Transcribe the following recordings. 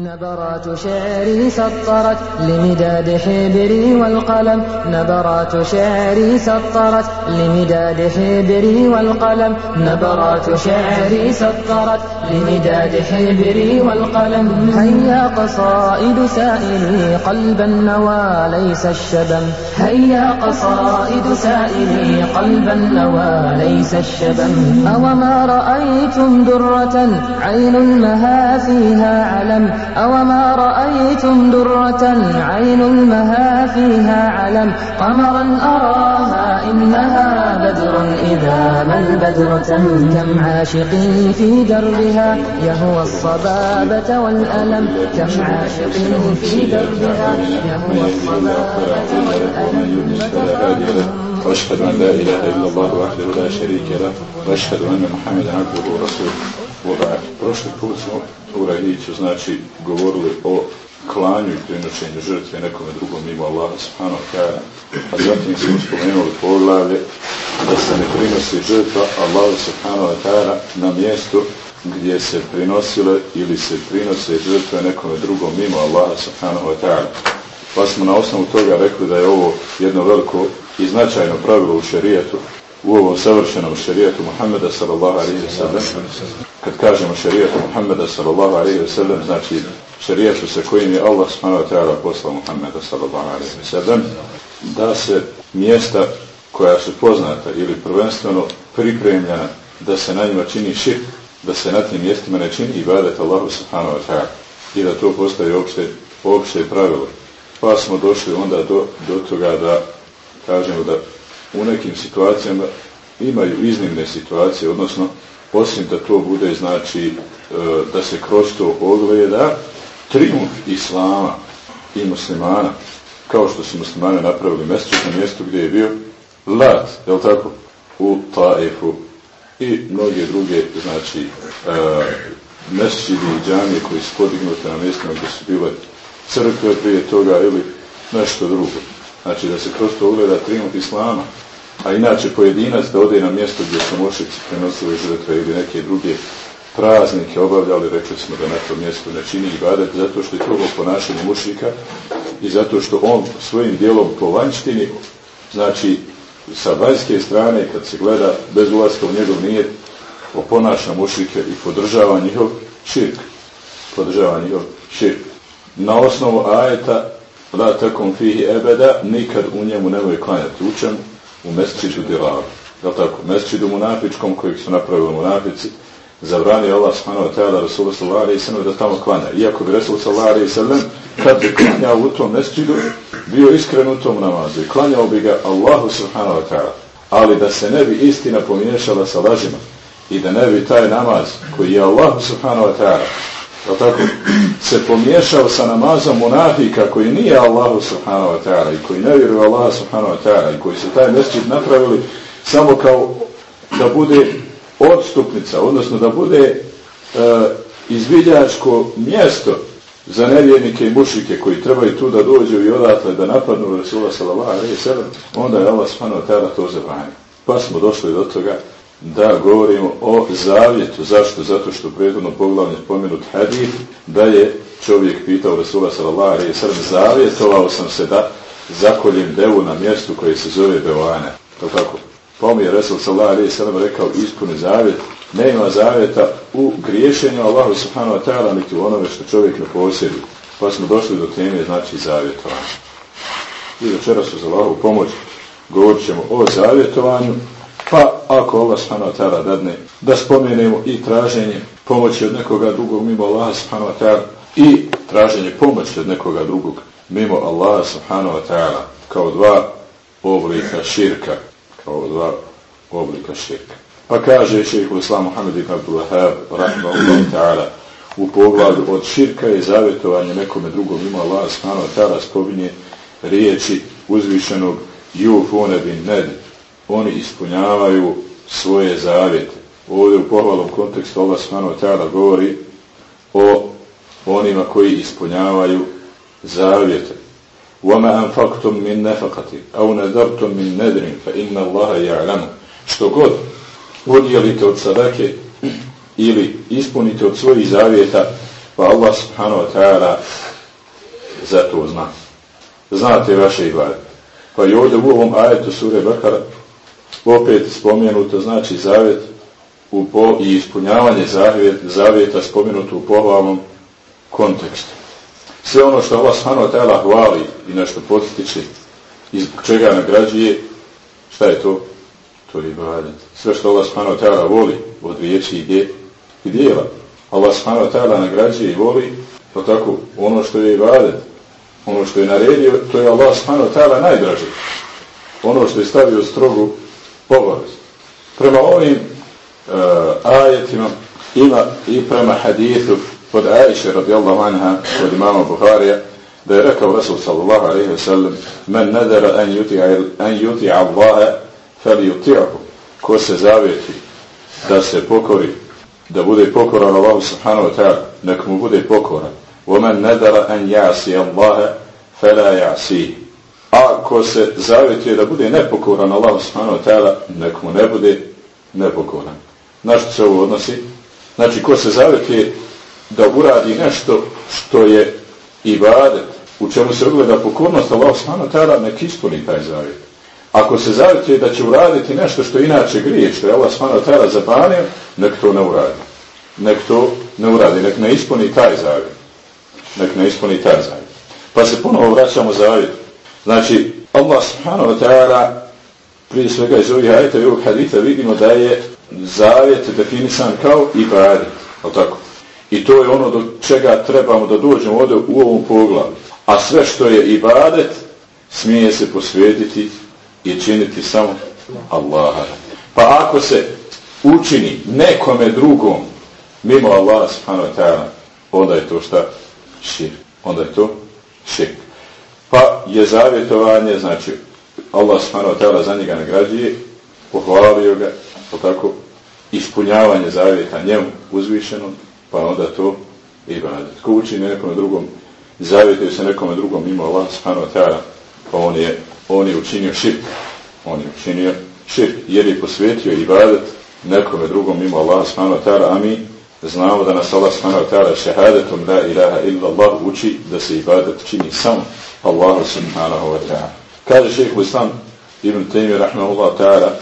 نبرات شعري سطرت لمداد حبري والقلم. نبرات شعري سطرت لمداد حبري والقلم. نبرات شعري سطرت لمداد حبري والقلم. هيا قصائد سائلي قلب النوى ليس الشبم. هيا قصائد سائلي قلب النوى ليس الشبم. أوما رأيتم درة عين المها فيها علم. أوما رأيتم درة عين المها فيها علم قمرا أراها إنها بدر إذا ما البدر كم عاشق في دربها يهوى الصبابة والألم كم عاشق في دربها يهوى الصبابة والألم وأشهد أن لا إله إلا الله وحده لا شريك له وأشهد أن محمدا عبده ورسوله. وبعد. Put smo u Rahiću znači govorili o klanju i prinošenju žrtve nekome drugom mimo Allaha subhanahu ta'ala. A zatim smo spomenuli poglavlje da se ne prinosi žrtva Allahu subhanahu ta'ala na mjestu gdje se prinosile ili se prinose žrtve nekome drugom mimo Allaha subhanahu ta'ala. Pa smo na osnovu toga rekli da je ovo jedno veliko i značajno pravilo u šerijetu, u ovom savršenom šerijetu Muhammeda sallallahu alaihi sallam. Kad kažemo šerijetu Muhammeda sallallahu alaihi sallam, znači šerijetu sa kojim je Allah subhanahu wa ta'ala poslao Muhammeda sallallahu alaihi sallam, da se mjesta koja su poznata ili prvenstveno pripremljena da se na njima čini širk, da se na tim mjestima ne čini ibadet Allahu subhanahu wa ta'ala i da to postaje opšte, opšte pravilo. Pa smo došli onda do, do toga da kažemo da u nekim situacijama imaju iznimne situacije, odnosno osim da to bude znači da se kroz to ogleda triumf islama i muslimana, kao što su muslimane napravili mjesto na mjestu gdje je bio Lat, je li tako, u Taifu i mnoge druge, znači, e, mesčidi i koji su podignuti na mjestima gdje su bile crkve prije toga ili nešto drugo. Znači da se kroz to ugleda triumf islama, a inače pojedinac da ode na mjesto gdje su mošici prenosili žrtve ili neke druge praznike obavljali, rekli smo da na to mjesto ne čini ibadet, zato što je to ponašanje mušika i zato što on svojim dijelom po vanjštini, znači sa vanjske strane kad se gleda bez ulaska u njegov nijet, oponaša mušike i podržava njihov širk. Podržava njihov širk. Na osnovu ajeta la takom fihi ebeda, nikad u njemu nemoj klanjati učen u mesčidu dilavu. Je tako? Mesčidu munafičkom kojeg su napravili munafici, zabranio Allah subhanahu wa ta'ala Rasulullah sallallahu alaihi da tamo klanja. Iako bi Rasul sallallahu alaihi sallam kad bi klanjao u tom mesčidu, bio iskren u tom namazu i klanjao bi ga Allahu subhanahu wa ta'ala. Ali da se ne bi istina pomiješala sa lažima i da ne bi taj namaz koji je Allahu subhanahu wa ta'ala tako se pomiješao sa namazom munafika koji nije Allahu subhanahu wa ta'ala i koji ne vjeruje Allah subhanahu wa ta'ala i koji su taj mesčid napravili samo kao da bude odstupnica, odnosno da bude e, izvidjačko mjesto za nevjernike i mušike koji trebaju tu da dođu i odatle da napadnu Rasula sallallahu alaihi sallam, onda je Allah subhanahu wa ta'ala to zabranio. Pa smo došli do toga da govorimo o zavjetu. Zašto? Zato što prethodno poglavlje spomenut hadith da je čovjek pitao Rasula sallallahu alaihi sallam zavjetovao sam se da zakoljem devu na mjestu koje se zove Beoane. To tako? Pa mi je Rasul sallallahu alaihi sallam rekao ispuni zavjet. Ne ima zavjeta u griješenju Allahu subhanahu wa ta'ala niti u onome što čovjek ne posjedi. Pa smo došli do teme znači zavjetovanja. I večeras uz Allahu pomoć govorit ćemo o zavjetovanju pa ako Allah subhanahu ta'ala dadne da spomenemo i traženje pomoći od nekoga drugog mimo Allaha subhanahu wa i traženje pomoći od nekoga drugog mimo Allaha subhanahu wa ta'ala kao dva oblika širka kao dva oblika širka. Pa kaže šeikh Islam Muhammed ibn Abdul Wahab rahimahullah ta'ala u pogledu od širka je zavjetovanje nekome drugom mimo Allaha subhanahu wa ta'ala spominje riječi uzvišenog Jufune bin Nedi oni ispunjavaju svoje zavjete. Ovdje u pohvalom kontekstu Allah subhanahu wa ta'ala govori o onima koji ispunjavaju zavjete. وَمَا أَنْفَقْتُمْ مِنْ نَفَقَةٍ أَوْ نَذَرْتُمْ مِنْ نَذْرٍ فَإِنَّ اللَّهَ يَعْلَمُ Što god udjelite od sadake ili ispunite od svojih zavjeta, Pa Allah subhanahu wa ta'ala za to zna. Znate vaše ibade. Pa i ovdje u ovom ajetu sure Bakara opet spomenuto znači zavjet u po, i ispunjavanje zavjet, zavjeta spomenuto u pohvalnom kontekstu. Sve ono što Allah subhanahu ta'ala hvali i nešto postiče iz čega nagrađuje, šta je to? To je ibadet. Sve što Allah subhanahu ta'ala voli od riječi i djela. Allah subhanahu wa ta'ala nagrađuje i voli, to tako, ono što je ibadet, ono što je naredio, to je Allah subhanahu ta'ala najdraži. Ono što je stavio strogu obavez. Prema ovim uh, ajetima ima i prema hadithu od Aisha radijallahu anha od imama Buharija da je rekao Rasul sallallahu alaihi wa sallam men nadara an yuti'a an yuti'a Allaha fali yuti'ahu ko se zavjeti da se pokori da bude pokoran Allahu subhanahu wa ta'ala nek mu bude pokoran ومن nadara an ya'si Allaha fala ya'si ako se zavjetuje da bude nepokoran Allah subhanahu wa ta'ala mu ne bude nepokoran na što se ovo odnosi znači ko se zavjetuje da uradi nešto što je ibadet, u čemu se ugleda pokornost Allah subhanahu wa ta'ala, nek ispuni taj zavjet. Ako se zavjetuje da će uraditi nešto što inače grije, što je Allah subhanahu wa ta'ala zabanio, nek to ne uradi. Nek to ne uradi, nek ne ispuni taj zavjet. Nek ne ispuni taj zavjet. Pa se ponovo vraćamo zavjet. Znači, Allah subhanahu wa ta'ala prije svega iz ovih ajeta i ovog vidimo da je zavjet definisan kao ibadet. O tako? I to je ono do čega trebamo da dođemo ovdje u ovom poglavu. A sve što je ibadet, smije se posvetiti i činiti samo Allaha. Pa ako se učini nekome drugom mimo Allaha subhanahu wa ta'ala, onda je to šta? Šir. Onda je to šir. Pa je zavjetovanje, znači Allah subhanahu za njega nagrađuje, pohvalio ga, po tako ispunjavanje zavjeta njemu uzvišenom, pa onda to ibadet. Ko učini nekom drugom, zavjetuje se nekom drugom mimo Allah subhanahu pa on je, on je učinio širk. On je učinio širk, jer je posvetio ibadet nekome drugom mimo Allah subhanahu a mi znamo da nas Allah subhanahu wa ta'ala šehadetom la ilaha illa Allah uči da se ibadet čini samo Allah subhanahu wa ta'ala. Kaže šeheh Islam Ibn Taymi rahmahullah ta'ala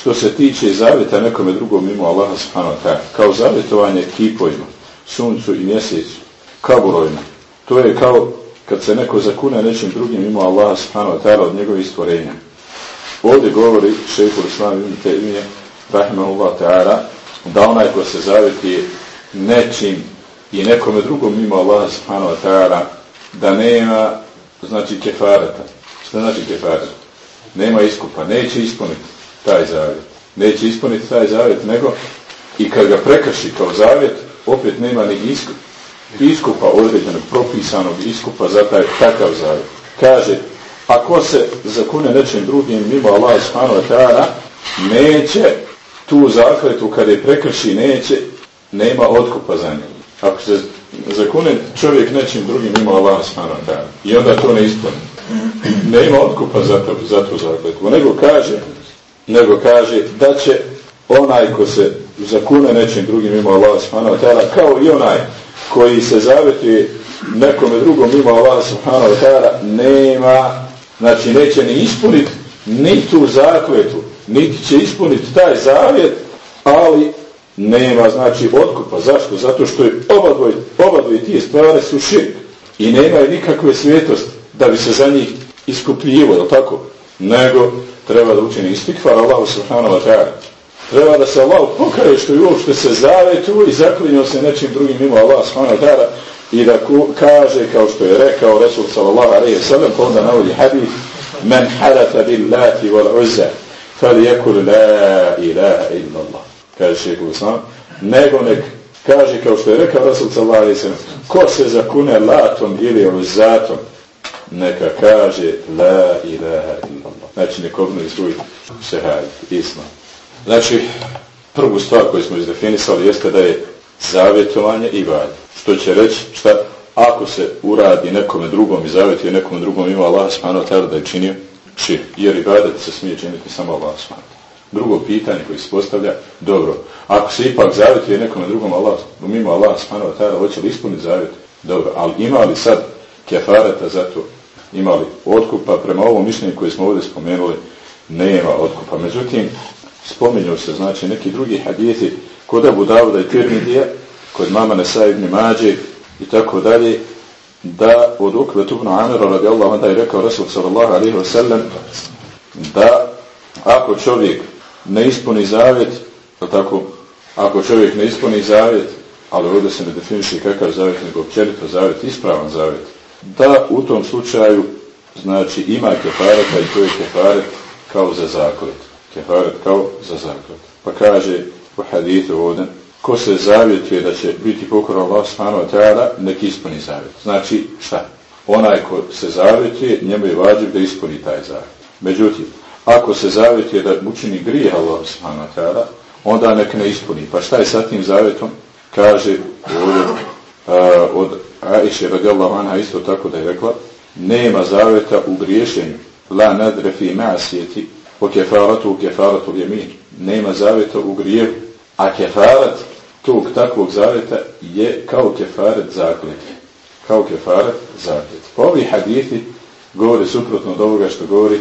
što se tiče zavjeta nekome drugom mimo Allaha subhanahu wa ta'ala, kao zavjetovanje kipovima, suncu i mjesecu, kaburovima. To je kao kad se neko zakune nečim drugim mimo Allaha subhanahu wa ta'ala od njegovih stvorenja. Ovdje govori šeikul islam ibn Taymiye, rahimahullah ta'ala, da onaj ko se zavjeti nečim i nekome drugom mimo Allaha subhanahu wa ta'ala, da nema, znači kefareta. Što znači kefareta? Nema iskupa, neće ispuniti taj zavjet. Neće ispuniti taj zavjet, nego i kad ga prekrši kao zavjet, opet nema ni iskup, iskupa određenog, propisanog iskupa za taj takav zavjet. Kaže, ako se zakune nečim drugim mimo Allah subhanahu wa ta'ala, neće tu zakletu kad je prekrši, neće, nema otkupa za njegu. Ako se zakune čovjek nečim drugim mimo Allah wa ta'ala i onda to ne ispuni, nema otkupa za to, za to zakletu. Nego kaže, nego kaže da će onaj ko se zakune nečim drugim mimo Allah subhanahu wa kao i onaj koji se zavjetuje nekome drugom mimo Allah subhanahu wa nema znači neće ni ispuniti ni tu zakletu niti će ispuniti taj zavjet ali nema znači otkupa zašto? zato što je oba dvoje, oba dvoje tije stvari su širk i nema nikakve svjetosti da bi se za njih iskupljivo, je tako? nego treba da učini istikvar Allahu subhanahu wa ta'ala. Treba da se Allah pokaje što je uopšte se zavetu i zaklinio se nečim drugim mimo Allah subhanahu wa ta'ala i da kaže kao što je rekao Resul sallallahu alaihi sallam pa onda navodi hadith men halata billati wal uzza yakul la ilaha illa Allah. Kaže šeheku islam. Nego nek kaže kao što je rekao Resul sallallahu ko se zakune latom ili uzatom neka kaže la ilaha illa Allah. Znači nek obnovi svoj islam. Znači, prvu stvar koju smo izdefinisali jeste da je zavjetovanje i valj. Što će reći, šta, ako se uradi nekome drugom i zavjetuje nekome drugom ima Allah ta'ala da je činio šir. Jer ibadet se smije činiti samo Allah Drugo pitanje koje se postavlja, dobro, ako se ipak zavjetuje nekome drugom Allah, mimo Allah wa ta'ala, hoće li ispuniti zavjet? Dobro, ali ima li sad kefareta za to? Ima li otkupa? Prema ovom mišljenju koje smo ovdje spomenuli, nema otkupa. Međutim, spominju se, znači, neki drugi hadijeti kod Abu Davuda i Tirmidija, kod mama Nesa ibn Mađe i tako dalje, da od Ukve Tubnu Amira radijallahu onda je rekao Rasul sallallahu alaihi wa sallam da ako čovjek ne ispuni zavjet, tako, ako čovjek ne ispuni zavjet, ali ovdje se ne definiši kakav zavjet, nego općenito zavjet, ispravan zavjet, da u tom slučaju znači ima kefareta i to je kefaret kao za zaklet. Kefaret kao za zaklet. Pa kaže u hadithu ovdje, ko se zavjetuje da će biti pokoran Allah subhanahu wa nek ispuni zavjet. Znači šta? Onaj ko se zavjetuje, njemu je vađiv da ispuni taj zavjet. Međutim, ako se zavjetuje da učini grije Allah subhanahu wa onda nek ne ispuni. Pa šta je sa tim zavjetom? Kaže ovdje od Aisha radijallahu anha isto tako da je rekla, nema zavjeta u griješenju. La nadre fi ma'asijeti o kefaratu u kefaratu ljemin. Nema zavjeta u grijevu. A kefarat tog takvog zavjeta je kao kefaret zakletve. Kao kefaret zakletve. Pa ovi hadithi govore suprotno od ovoga što govori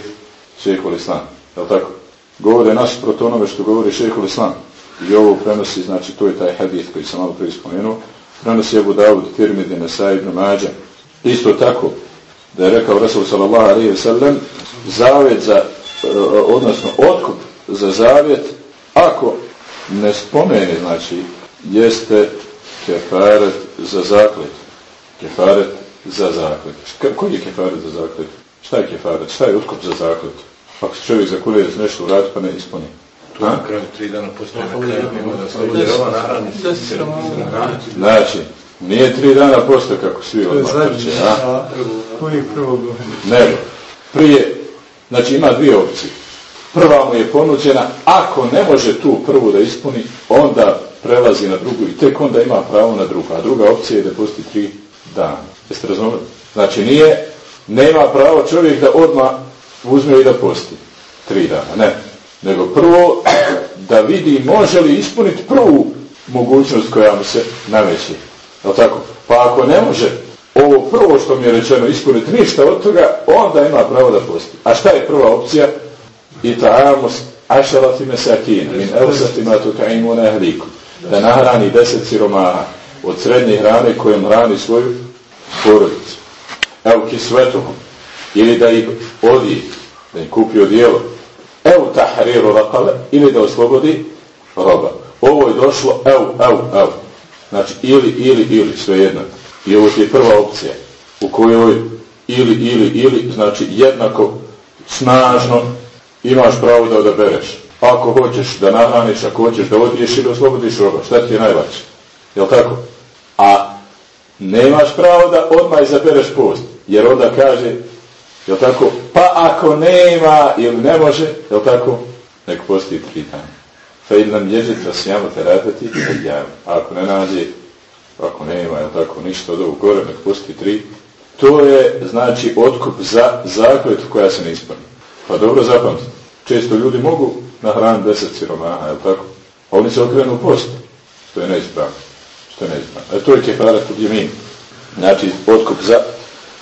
šehol islam. Je tako? Govore nasuprot onome što govori šehol islam. I ovo prenosi, znači to je taj hadith koji sam malo prije spomenuo, prenosi Ebu Dawud, Tirmidhi, Nasa ibn. Isto tako, da je rekao Rasul sallallahu alaihi wa sallam, zavjet za, odnosno otkup za zavjet, ako ne spomene, znači, jeste kefaret za zaklet. Kefaret za zaklet. Koji je kefaret za zaklet? Šta je kefaret? Šta je otkup za zaklet? Ako se čovjek zakulje da nešto uradi pa ne ispuni. Tu na kraju tri dana postoje na kraju ima da se ova nahrani. Znači, nije tri dana postoje kako svi odmah trče, a? Koji prvo Ne, prije, znači ima dvije opcije. Prva mu je ponuđena, ako ne može tu prvu da ispuni, onda prelazi na drugu i tek onda ima pravo na drugu. A druga opcija je da pusti tri dana. Jeste razumeli? Znači nije, nema pravo čovjek da odmah uzme i da posti tri dana. Ne. Nego prvo da vidi može li ispuniti prvu mogućnost koja mu se nameće. Tako? Pa ako ne može ovo prvo što mi je rečeno ispuniti ništa od toga, onda ima pravo da posti. A šta je prva opcija? Ta'amus ašarati mesakina min eusatima tukaimu na ehliku. Da nahrani deset siromaha od srednje hrane kojom hrani svoju porodicu. Evo kisvetuhom. Ili da ih odije, da im kupi odijelo. Evo tahriru rakale, ili da oslobodi roba. Ovo je došlo, evo, evo, evo. Znači, ili, ili, ili, sve jedno. I ovo je prva opcija u kojoj ili, ili, ili, znači jednako snažno imaš pravo da odabereš. Ako hoćeš da nahraniš, ako hoćeš da odiješ ili oslobodiš roba, šta ti je najlakše? Jel tako? A nemaš pravo da odmah izabereš post, jer onda kaže, jel tako, pa ako nema ili ne može, jel tako, nek posti tri dana. Fa ili nam ježit rasijamo te radati, ako ne nađe, ako nema, jel tako, ništa od ovog gore, nek posti tri, to je, znači, otkup za zakletu koja se ne ispani. Pa dobro zapamtite. Često ljudi mogu nahraniti deset siromaha, jel tako? A oni se okrenu post. Što je neispravno. Što je neispravno. A to je kefarat od jemin. Znači, otkup za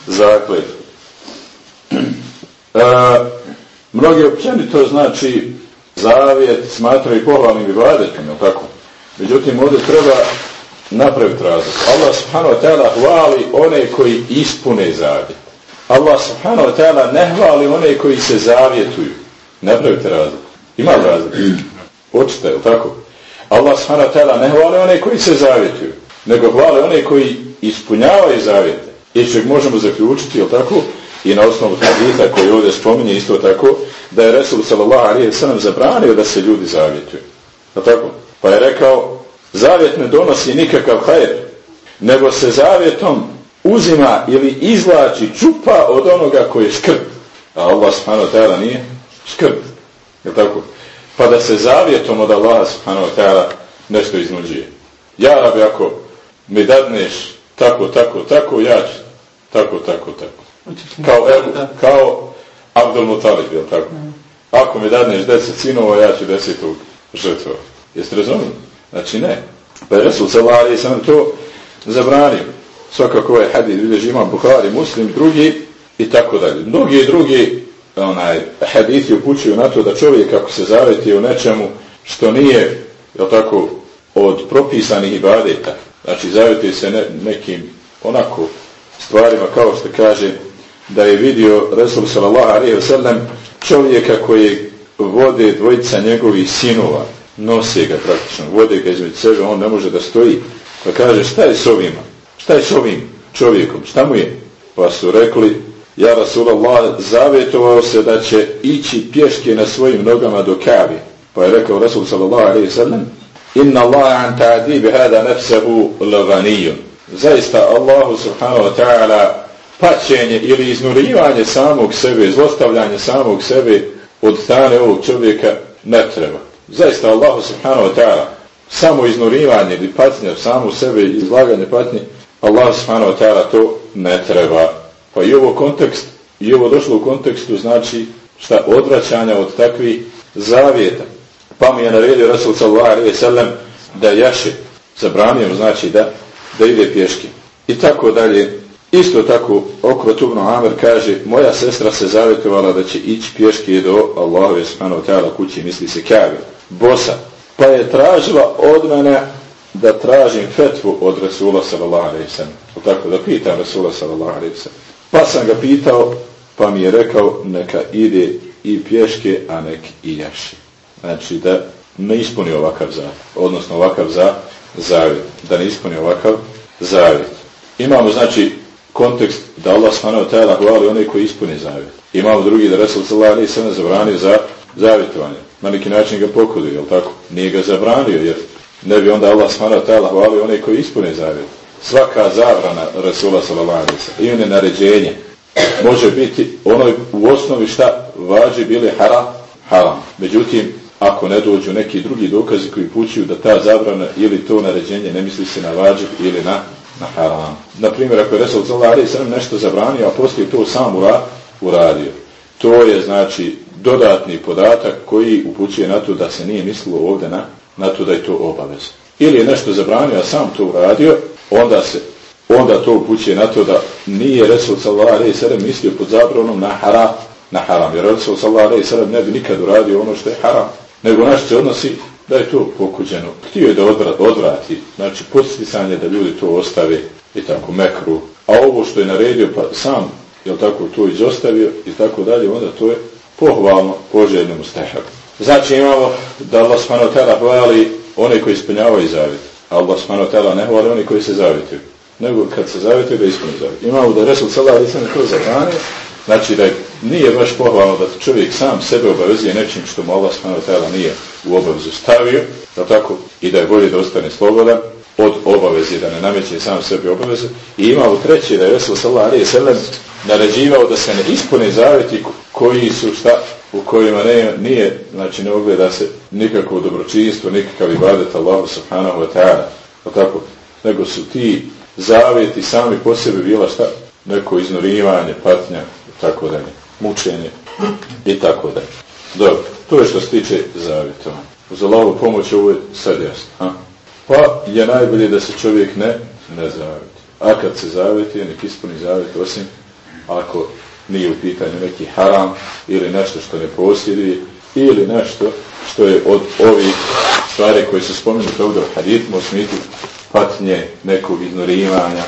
zaklet. A, mnogi općenito, znači, zavjet smatraju pohvalnim i vladetom, jel tako? Međutim, ovdje treba napraviti razlog. Allah subhanahu wa ta'ala hvali one koji ispune zavjet. Allah subhanahu wa ta'ala ne hvali one koji se zavjetuju. Napravite razlog. Ima razlog. Očite, je tako? Allah subhanahu wa ta'ala ne hvali one koji se zavjetuju, nego hvali one koji ispunjavaju zavjete. I čeg možemo zaključiti, je tako? I na osnovu hadita koji ovdje spominje isto tako, da je Resul sallallahu alaihi sallam zabranio da se ljudi zavjetuju. Je tako? Pa je rekao, zavjet ne donosi nikakav hajr, nego se zavjetom uzima ili izvlači čupa od onoga koji je skrb. A Allah subhanahu wa ta'ala nije skrb. Je tako? Pa da se zavjetom od Allaha subhanahu wa ta'ala nešto iznuđuje. Ja rabi ako mi dadneš tako, tako, tako, ja ću tako, tako, tako. Kao, evo, kao Abdul Mutalib, je tako? ako mi dadneš deset sinova, ja ću desetog žrtvova. Jeste razumili? Znači ne. Pa je Resul Salari sam to zabranio. Svakako ovaj hadid vidiš ima Buhari, Muslim, drugi i tako dalje. Mnogi drugi onaj, hadithi upućuju na to da čovjek ako se zaveti u nečemu što nije, jel tako, od propisanih ibadeta, znači zaveti se ne, nekim onako stvarima kao što kaže da je vidio Resul sallallahu alaihi wa sallam čovjeka koji vode dvojica njegovih sinova, nose ga praktično, vode ga između sebe, on ne može da stoji. Pa kaže šta je s ovima? Šta je s ovim čovjekom? Šta mu je? Pa su rekli, ja Rasulallah zavjetovao se da će ići pješke na svojim nogama do Kabe. Pa je rekao Rasul sallallahu alaihi sallam, inna Allah an ta'dibi hada nefsehu laganijun. Zaista Allahu subhanahu wa ta'ala paćenje ili iznurivanje samog sebe, zlostavljanje samog sebe od strane ovog čovjeka ne treba. Zaista Allahu subhanahu wa ta'ala samo iznurivanje ili patnje samo sebe izlaganje patnje Allah subhanahu wa to ne treba. Pa i ovo kontekst, i ovo došlo u kontekstu znači šta odvraćanja od takvih zavjeta. Pa mi je naredio Rasul sallallahu alaihi sallam da jaše, zabranio znači da, da ide pješke. I tako dalje. Isto tako okrotubno Amer kaže moja sestra se zavjetovala da će ići pješke do Allahove subhanahu wa ta'ala kući, misli se Kabe, bosa. Pa je tražila od mene da tražim fetvu od Rasula sallallahu alaihi sallam. Tako da pitam Rasula sallallahu alaihi sallam. Pa sam ga pitao, pa mi je rekao neka ide i pješke, a nek i jaši. Znači da ne ispuni ovakav zavjet, odnosno ovakav za, zavjet, da ne ispuni ovakav zavjet. Imamo znači kontekst da Allah subhanahu ta'ala hvali onaj koji ispuni zavjet. Imamo drugi da Rasul sallallahu alaihi sallam zabranio za zavjetovanje. Na neki način ga pokudio, jel tako? Nije ga zabranio, jer ne bi onda Allah wa ta'ala hvalio onaj koji ispuni zavjet svaka zabrana Rasula sallallahu i one naređenje može biti onoj u osnovi šta važi bili haram, haram. Međutim, ako ne dođu neki drugi dokazi koji pućuju da ta zabrana ili to naređenje ne misli se na vađib ili na, na haram. Naprimjer, ako je Resul sallallahu sam nešto zabranio, a poslije to sam uradio. To je znači dodatni podatak koji upućuje na to da se nije mislilo ovdje na, na to da je to obavez. Ili je nešto zabranio, a sam to uradio, onda se onda to upućuje na to da nije Resul sallallahu alejhi ve mislio pod zabranom na haram, na haram. Jer Resul sallallahu alejhi ve ne bi nikad uradio ono što je haram, nego naš se odnosi da je to pokuđeno. Htio je da odvrati, odvrati znači posticanje da ljudi to ostave i tako mekru. A ovo što je naredio pa sam, jel tako, to izostavio i tako dalje, onda to je pohvalno poželjno mustahab. Znači imamo da Allah subhanahu hvali one koji ispunjavaju zavjet. Allah ta'ala ne hvali oni koji se zavjetuju. Nego kad se zavjetuju da ispuni zavjet. Imamo da Resul alaihi sallam to zabranio, znači da nije baš pohvalno da čovjek sam sebe obavezuje nečim što mu Allah ta'ala nije u obavezu stavio, da tako, i da je bolje da ostane slobodan od obaveze, da ne nameće sam sebi obaveze. I imamo treći da je Resul sallam naređivao da se ne ispune zavjeti koji su šta u kojima ne, nije, znači ne ogleda se nikakvo dobročinstvo, nikakav ibadet Allahu subhanahu wa ta'ala, tako, nego su ti zavjeti sami po sebi bila šta? Neko iznurivanje, patnja, tako dalje, mučenje i tako dalje. Dobro, to je što se tiče zavjetovanja. Uz Allahu pomoć ovo je sad jasno. Ha? Pa je najbolje da se čovjek ne, ne zavjeti. A kad se zavjeti, nek ispuni zavjet, osim ako nije u pitanju neki haram ili nešto što ne posjeduje ili nešto što je od ovih stvari koje su spomenute ovdje u haditmu u smitu patnje, nekog ignorivanja,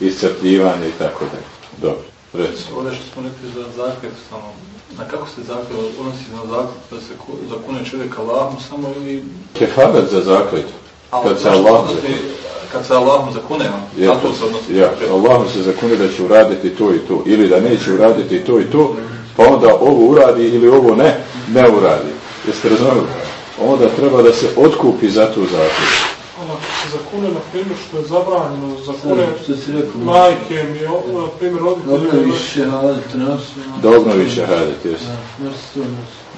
iscrpljivanja i tako dalje. Dobro, recimo. Ovdje što smo rekli za zaklet, samo, na kako se zaklet odnosi na zaklet da se zakune čovjek Allahom samo ili... Kefaret za zaklet. Kad se Allah kad se Allahom zakune, ja, to se odnosi. Ja, Allahom se zakune da će uraditi to i to, ili da neće uraditi to i to, pa onda ovo uradi ili ovo ne, ne uradi. Jeste razumeli? Onda treba da se otkupi za tu zakon. Ono se zakune, na primjer, što je zabranjeno, zakune majke mi, na primjer, roditelji... Da obnovi šehadet, Da obnovi šehadet, jesu.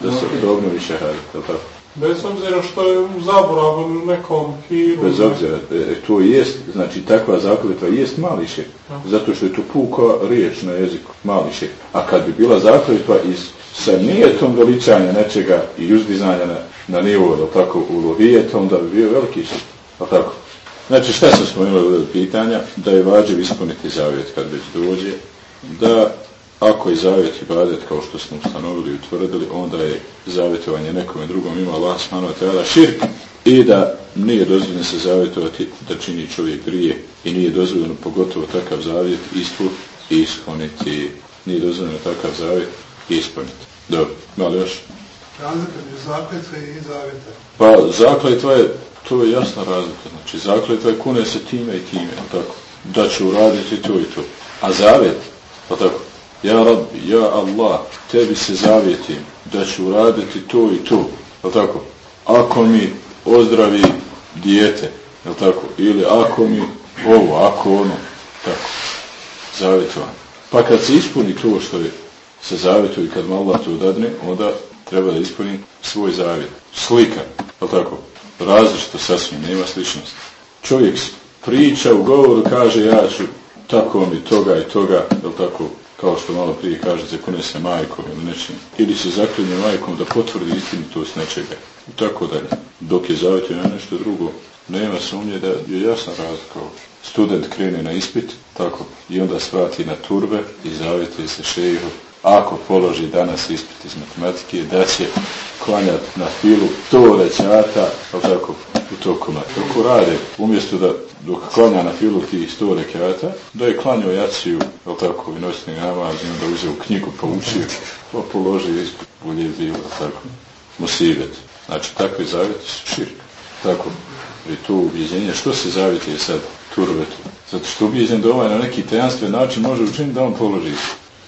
Da se obnovi šehadet, tako? Bez obzira što je u zaboravu u nekom hiru. Bez obzira, e, to jest, znači takva zakletva jest mali širk. Zato što je to puka riječ na jeziku, mali širk. A kad bi bila zakletva iz sa nijetom veličanja nečega i uzdizanja na, na nivo, da tako, ulovijetom, onda bi bio veliki širk. Pa tako. Znači šta smo spomenuli od pitanja? Da je vađiv ispuniti zavjet kad već dođe, da ako je zavjet i badet kao što smo ustanovili i utvrdili, onda je zavjetovanje nekome drugom ima Allah tela širk i da nije dozvoljeno se zavjetovati da čini čovjek grije i nije dozvoljeno pogotovo takav zavjet istu ispuniti. Nije dozvoljeno takav zavjet ispuniti. Dobro, malo još? Razlika zakletve i zavjeta. Pa zakletva je, to je jasna razlika. Znači zakletva je kune se time i time, tako. Da će uraditi to i to. A zavjet, pa tako, ja Rabbi, ja Allah, tebi se zavjetim da ću uraditi to i to, je tako? Ako mi ozdravi dijete, je tako? Ili ako mi ovo, ako ono, tako. Zavjetovan. Pa kad se ispuni to što je se zavjetuje i kad mu Allah to dadne, onda treba da ispuni svoj zavjet. Slika, je tako? Različito sasvim, nema sličnosti. Čovjek priča u govoru, kaže ja ću tako mi toga i toga, je tako? Kao što malo prije kaže, zakone se majkom ili nečim, ili se zaklinje majkom da potvrdi istinitost nečega i tako dalje. Dok je zavjetio na nešto drugo, nema sumnje da je jasan razlika. Student krene na ispit, tako, i onda svrati na turbe i zavjeti se šejihu. Ako položi danas ispit iz matematike, da će klanjati na filu to rećata, tako, u toku Kako rade, umjesto da dok klanja na filu tih sto rekata, da je klanjao jaciju, jel tako, i noćni namaz, onda uzeo knjigu, pa učio, pa položio ispod bolje bilo, tako, musibet. Znači, takvi zavjeti su širk. Tako, i to ubjeđenje, što se zavjeti sad turbetu? Zato što ubjeđen da ovaj na neki tajanstven način može učiniti da on položi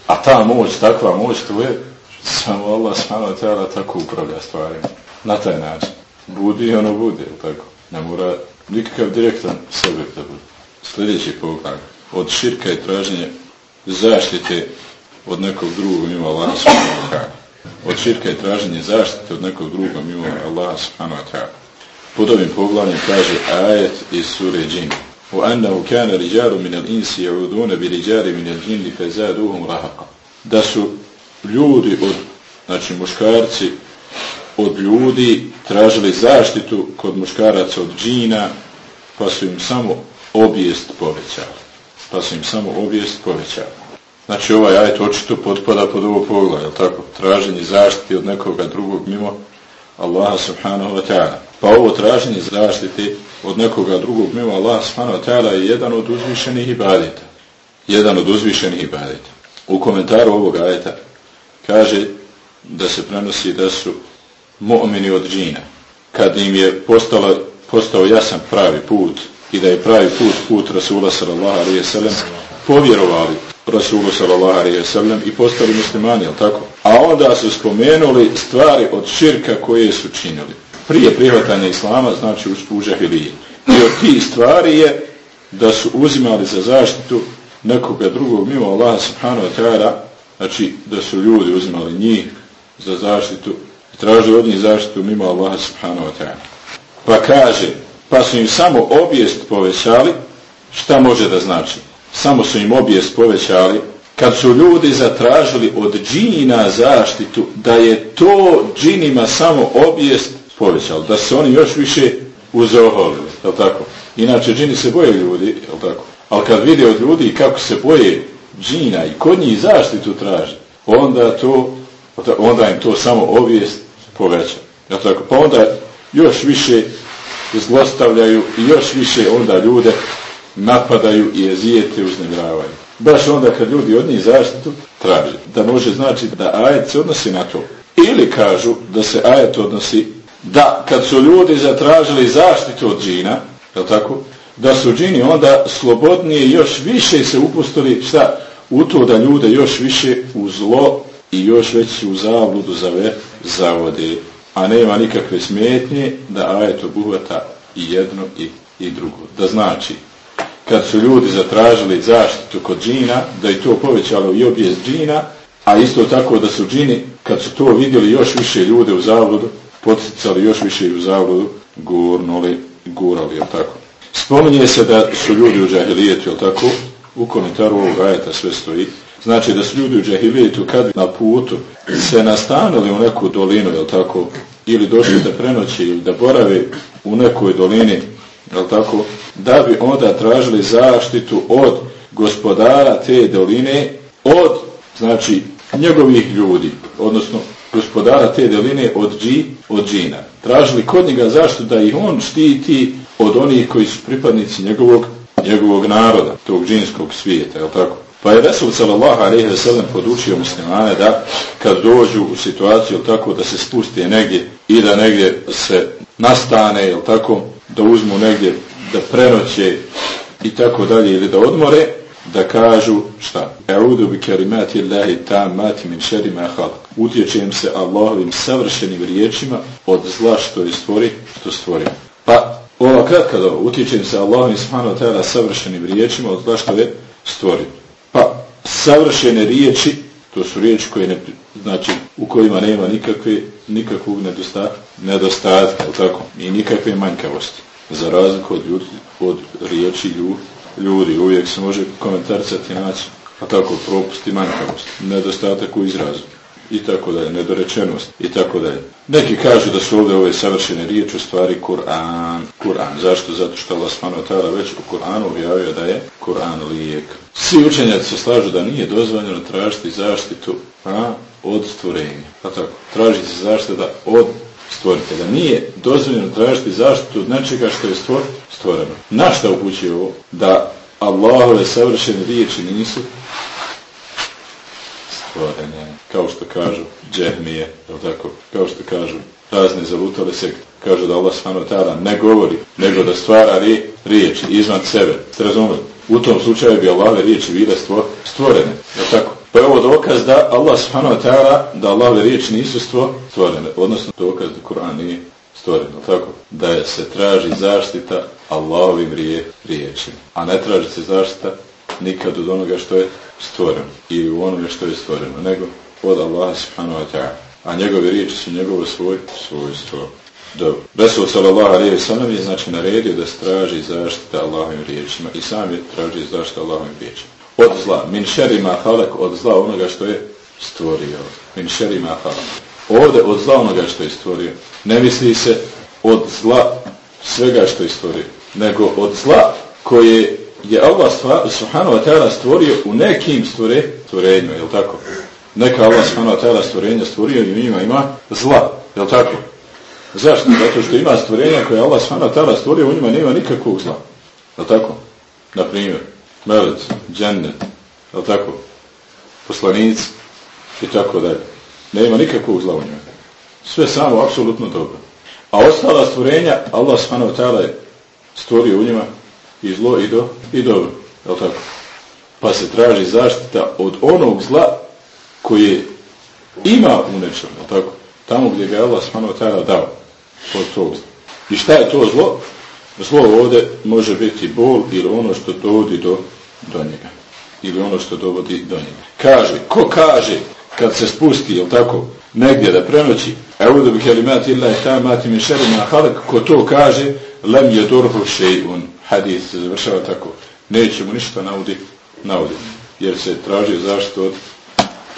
A ta moć, takva moć, to je samo Allah tela tako upravlja stvarima. Na taj način Budi i ono bude, tako. Ne mora nikakav direktan sebe da bude. Sljedeći pogled. Od širka i traženja zaštite od nekog drugog mimo Allah subhanahu wa ta'ala. Od širka i traženje zaštite od nekog drugog mimo Allah subhanahu wa ta'ala. Pod ovim poglavljem kaže ajet iz sure džini. وأنه كان رجال من الإنس يعودون برجال من الجن فزادوهم رهقا da su ljudi od znači muškarci od ljudi tražili zaštitu kod muškaraca od džina, pa su im samo obijest povećali. Pa su im samo obijest povećali. Znači ovaj ajet očito potpada pod ovo poglavlje, tako? Traženje zaštite od nekoga drugog mimo Allaha subhanahu wa ta'ala. Pa ovo traženje zaštite od nekoga drugog mimo Allaha subhanahu wa ta'ala je jedan od uzvišenih ibadeta. Jedan od uzvišenih ibadeta. U komentaru ovog ajeta kaže da se prenosi da su mu'mini od džina. Kad im je postala, postao jasan pravi put i da je pravi put put Rasula sallallahu alaihi sallam povjerovali Rasulu sallallahu alaihi sallam i postali muslimani, jel tako? A onda su spomenuli stvari od širka koje su činili. Prije prihvatanja Islama, znači u žahiliji. I od tih stvari je da su uzimali za zaštitu nekoga drugog mimo Allaha subhanahu wa ta'ala, znači da su ljudi uzimali njih za zaštitu traži od njih zaštitu mimo Allaha subhanahu wa ta'ala. Pa kaže, pa su im samo obijest povećali, šta može da znači? Samo su im obijest povećali, kad su ljudi zatražili od džina zaštitu, da je to džinima samo obijest povećalo, da se oni još više uzoholili, je tako? Inače, džini se boje ljudi, je tako? Ali kad vide od ljudi kako se boje džina i kod njih zaštitu traži, onda to onda im to samo obijest poveća. Tako, pa onda još više zlostavljaju i još više onda ljude napadaju i jezijete uznemiravaju. Baš onda kad ljudi od njih zaštitu traži. Da može znači da ajet se odnosi na to. Ili kažu da se ajet odnosi da kad su ljudi zatražili zaštitu od džina, je tako? Da su džini onda slobodnije još više se upustili šta? U to da ljude još više u zlo i još veći u zabludu zave, zavode, a nema nikakve smetnje da ajet obuhvata i jedno i, i drugo. Da znači, kad su ljudi zatražili zaštitu kod džina, da je to povećalo i obijest džina, a isto tako da su džini, kad su to vidjeli još više ljude u zavodu, poticali još više u zavrodu, gurnuli, gurali, jel tako? Spominje se da su ljudi u džahilijetu, jel tako? U komentaru ovog ajeta sve stoji. Znači da su ljudi u džahilijetu kad na putu se nastanili u neku dolinu, jel tako? Ili došli da prenoći ili da borave u nekoj dolini, jel tako? Da bi onda tražili zaštitu od gospodara te doline, od, znači, njegovih ljudi, odnosno gospodara te doline od, dži, od džina. Tražili kod njega zašto da ih on štiti od onih koji su pripadnici njegovog, njegovog naroda, tog džinskog svijeta, je tako? Pa je Resul sallallahu alaihi wa sallam podučio muslimane da kad dođu u situaciju tako da se spusti negdje i da negdje se nastane, jel tako, da uzmu negdje, da prenoće i tako dalje ili da odmore, da kažu šta? E'udu bi kerimati Allahi mati min šeri ma halak. Utječem se Allahovim savršenim riječima od zla što je stvori, što stvori. Pa ova kratka doba, utječem se Allahovim subhanahu ta'ala savršenim riječima od zla što je stvori. Pa savršene riječi, to su riječi koje ne, znači u kojima nema nikakve, nikakvog nedostatka, nedostatka, tako, i nikakve manjkavosti. Za razliku od, ljudi, od riječi ljudi, ljudi. Uvijek se može komentarcati naći, a tako propust i manjkavost, nedostatak u izrazu i tako dalje, nedorečenost i tako dalje. Neki kažu da su ovdje ove savršene riječi u stvari Kur'an. Kur'an. Zašto? Zato što Allah s.w.t. već u Kur'anu objavio da je Kur'an lijek. Svi učenjaci se slažu da nije dozvoljeno tražiti zaštitu a, od stvorenja. Pa tako, tražiti se zaštita od stvoritelja. Nije dozvoljeno tražiti zaštitu od nečega što je stvor, stvoreno. Na šta upućuje ovo? Da Allahove savršene riječi nisu stvorene. Kao što kažu džehmije, tako? Kao što kažu razne zalutale se kažu da Allah s.w.t. ne govori, nego da stvara riječi izvan sebe. Ste razumeli? U tom slučaju bi Allahove riječi bile stvorene. Je tako? Pa je ovo dokaz da Allah subhanahu da Allahove riječi nisu stvorene, odnosno dokaz da Kur'an nije stvoren, tako? Da se traži zaštita Allahovim rije, riječima, a ne traži se zaštita nikad od onoga što je stvoreno ili u onome što je stvoreno, nego od Allaha subhanahu wa ta'ala. A njegove riječi su njegovo svoj, svojstvo. Dobro. Resul sallallahu alaihi sallam je znači naredio da straži zaštita Allahovim riječima i sam je traži zaštita Allahovim riječima od zla. Min šerima halak od zla onoga što je stvorio. Min šerima halak. Ovdje od zla onoga što je stvorio. Ne misli se od zla svega što je stvorio. Nego od zla koje je Allah subhanahu wa ta'ala stvorio u nekim stvore, stvorenjima, jel tako? Neka Allah subhanahu wa ta'ala stvorenja stvorio i u njima ima zla, jel tako? Zašto? Zato što ima stvorenja koje Allah subhanahu wa ta'ala stvorio, u njima nema nikakvog zla. Jel tako? Na primjer, melec, džennet, je tako? Poslanici i tako dalje. Nema nikakvog zla u njoj. Sve samo apsolutno dobro. A ostala stvorenja, Allah s.w.t. je stvorio u njima i zlo i, do, i dobro. Je tako? Pa se traži zaštita od onog zla koje ima u nečem, je tako? Tamo gdje ga je Allah s.w.t. dao. Od tog zla. I šta je to zlo? Zlo ovdje može biti bol ili ono što dovodi do, do njega. Ili ono što dovodi do njega. Kaže, ko kaže kad se spusti, jel tako, negdje da prenoći, Eudu bi kelimati illahi tamati min šerima halak, ko to kaže, lem je dorhu še'un. Hadis se završava tako. Neće mu ništa naudi, naudi. Jer se traži zaštitu od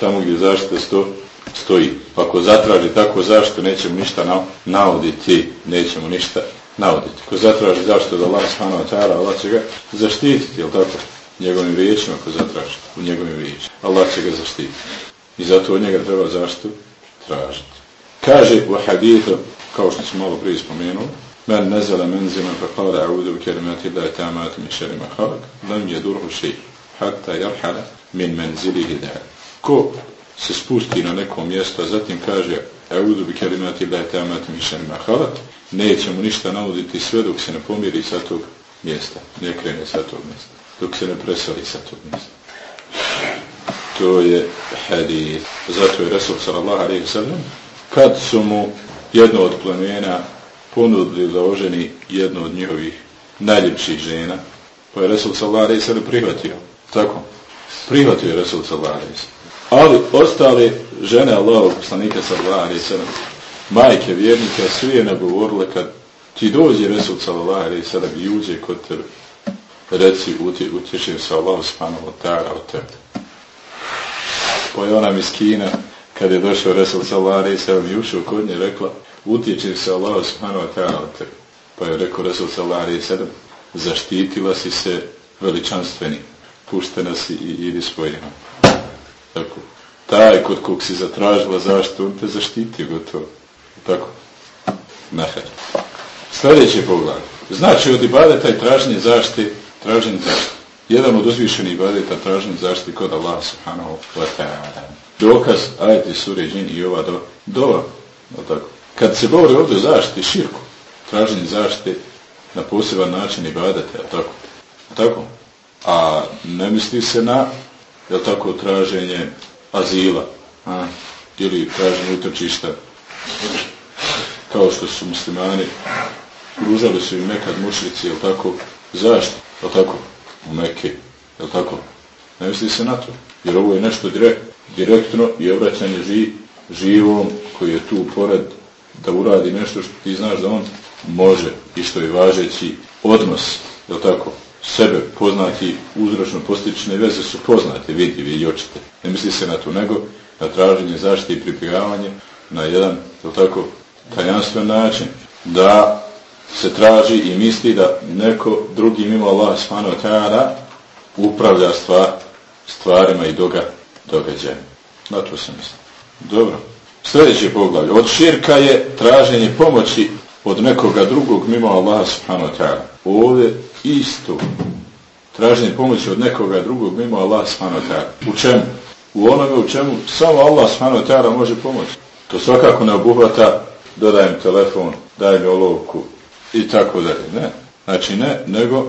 tamo gdje zaštita sto, stoji. Pa ako zatraži tako zaštitu, neće mu ništa nauditi, neće mu ništa navoditi. Ko zatraži zaštitu od Allah subhanahu wa Allah će ga zaštititi, jel tako? Njegovim riječima ko zatraži, u njegovim riječima. Allah će ga zaštititi. I zato od njega treba zaštitu tražiti. Kaže u hadithu, kao što smo malo prije spomenuli, Men nezala menzilan fa qala a'udhu bi kalimati Allahi ta'amati min sharri ma khalaq lam yadurhu shay hatta yarhala min manzilihi da. Ko se spusti na neko mjesto, a zatim kaže a'udhu bi kalimati Allahi ta'amati min sharri ma khalaq neće mu ništa nauditi sve dok se ne pomiri sa tog mjesta, ne krene sa tog mjesta, dok se ne presali sa tog mjesta. To je hadith. Zato je Resul sallallahu alaihi sallam, kad su mu jedno od plemena ponudili da oženi jednu od njihovih najljepših žena, pa je Resul alaihi sallam prihvatio. Tako? Prihvatio je Resul. Ali ostale žene Allahog poslanika alaihi sallam majke vjernika su je nagovorile kad ti dođe Resul alaihi sada i uđe kod tebe reci utje, utješim se Allah ta'ala od tebe pa je ona miskina kad je došao Resul sallallahu alaihi sallam i ušao kod nje rekla utječim se Allah od tebe pa je rekao Resul alaihi sallam zaštitila si se veličanstveni puštena si i idi spojima tako taj kod kog si zatražila zaštitu on te zaštiti gotovo tako Nahar. Sljedeći pogled. Znači od ibadeta i traženje zaštite, traženje zaštite. Jedan od uzvišenih ibadeta traženje zaštite kod Allah subhanahu wa ta'ala. Dokaz, ajte suri džin i ova do, dova. Tako. Kad se govori ovdje o zaštiti širku, traženje zaštite na poseban način ibadete, a tako? A tako? A ne misli se na, je tako, traženje azila, a, ili traženje utočišta, kao što su muslimani pružali su im nekad mušlici, jel tako, zašto, jel tako, u Mekke, jel tako, ne misli se na to, jer ovo je nešto direkt, direktno i obraćanje ži, živom koji je tu pored da uradi nešto što ti znaš da on može. I što je važeći odnos, jel tako, sebe poznati uzročno postične veze su poznate, vidljivi i očite. Ne misli se na to, nego na traženje zaštite i pripjegavanje na jedan, jel tako, tajanstven način, da se traži i misli da neko drugi mimo Allah subhanahu upravlja stvar, stvarima i doga, događajima. Na to se misli. Dobro. Sljedeći poglavlje. Od širka je traženje pomoći od nekoga drugog mimo Allah subhanahu wa ta'ala. Ovdje isto traženje pomoći od nekoga drugog mimo Allah subhanahu wa ta'ala. U čemu? U onome u čemu samo Allah subhanahu wa ta'ala može pomoći. To svakako ne obuhvata dodajem telefon, daj olovku i tako dalje. Ne. Znači ne, nego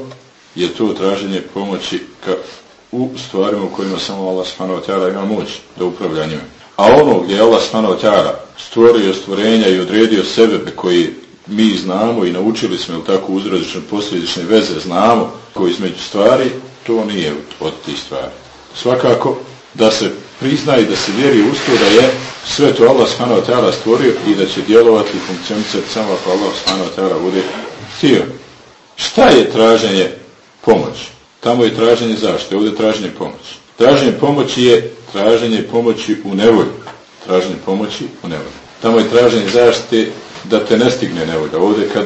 je to traženje pomoći ka, u stvarima u kojima samo Allah s.w.t. ima moć da upravlja njima. A ono gdje je Allah s.w.t. stvorio stvorenja i odredio sebe koji mi znamo i naučili smo ili tako uzrazične posljedične veze znamo koji između stvari, to nije od tih stvari. Svakako da se prizna i da se vjeri to da je sve to Allah subhanahu stvorio i da će djelovati i funkcionicati samo ako Allah subhanahu bude htio. Šta je traženje pomoći? Tamo je traženje zaštite, ovdje je traženje pomoći. Traženje pomoći je traženje pomoći u nevolji. Traženje pomoći u nevolji. Tamo je traženje zaštite da te ne stigne nevolja. Ovdje kad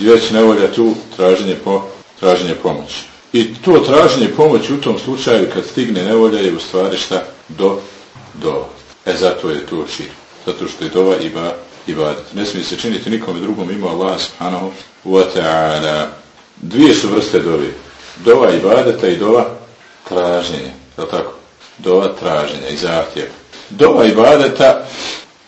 već nevolja tu, traženje, po, traženje pomoći. I to traženje pomoći u tom slučaju kad stigne nevolja je u stvari šta do, do. E zato je to šir. Zato što je dova i ba. Ne smije se činiti nikome drugom ima Allah subhanahu wa ta'ala. Dvije su vrste dove. Dova ibadeta i dova traženja. Je tako? Dova traženja i zahtjeva. Dova ibadeta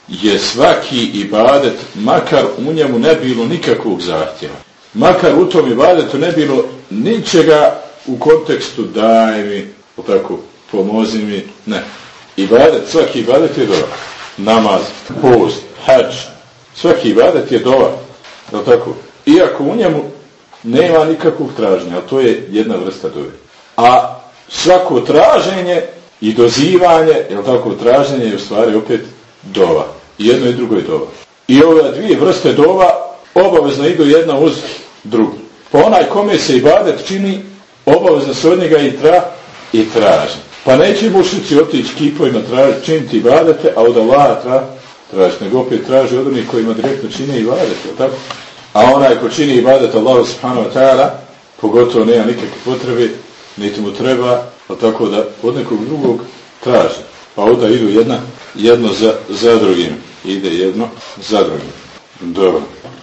je svaki ibadet, makar u njemu ne bilo nikakvog zahtjeva. Makar u tom ibadetu ne bilo ničega u kontekstu daj mi, tako, pomozi mi, ne. Ibadet, svaki ibadet je dova. Namaz, post, hač, svaki ibadet je dova. Je tako? Iako u njemu nema nikakvog traženja, to je jedna vrsta dove. A svako traženje i dozivanje, je tako, traženje je u stvari opet dova. Jedno i drugo je dova. I ove dvije vrste dova obavezno idu jedna uz drugu. Pa onaj kome se ibadet čini, obavezno se od njega i, tra, i traži. Pa neće mušici otići kipovima traži, činiti ibadete, a od Allaha tra, traži, nego opet traži od onih kojima direktno čine ibadete, tako? A onaj ko čini ibadet Allahu subhanahu wa ta'ala, pogotovo nema nikakve potrebe, niti mu treba, pa tako da od nekog drugog traži. Pa onda idu jedna, jedno za, za drugim. Ide jedno za drugim. Dobro.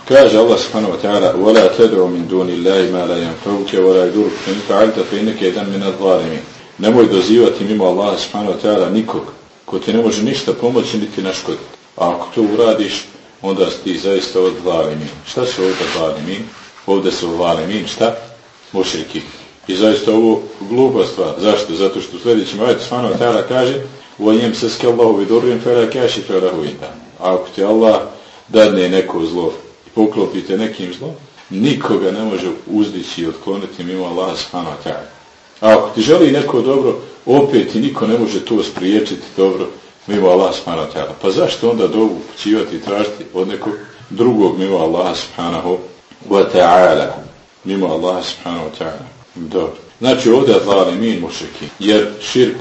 Kaže Allah subhanahu wa ta'ala وَلَا تَدْعُ مِنْ دُونِ اللَّهِ مَا لَا يَنْفَوْكَ وَلَا يَدُرُكَ فَإِنْ فَعَلْتَ فَإِنَّكَ يَدَنْ مِنَ الظَّالِمِينَ Nemoj dozivati mimo Allaha subhanahu wa ta'ala nikog ko ti ne može ništa pomoći niti naškoditi. A ako to uradiš, onda si ti zaista odvaleni. Šta su ovdje odvaleni? Ovdje su odvaleni, šta? Mušriki. I zaista ovo glupa stvar. Zašto? Zato što sljedeći sljedećem ajetu Svano Tala kaže uvanjem se skellahu vidorim fela kaši fela Ako ti Allah dadne neko zlo i poklopite nekim zlom, nikoga ne može uzdići i otkloniti mimo Allah Svano Tala. A ako ti želi neko dobro, opet ti niko ne može to spriječiti dobro mimo Allah subhanahu ta'ala. Pa zašto onda dovu upućivati i tražiti od nekog drugog mimo Allah subhanahu wa ta'ala? Mimo Allah subhanahu wa ta'ala. Znači ovdje. Jer širk,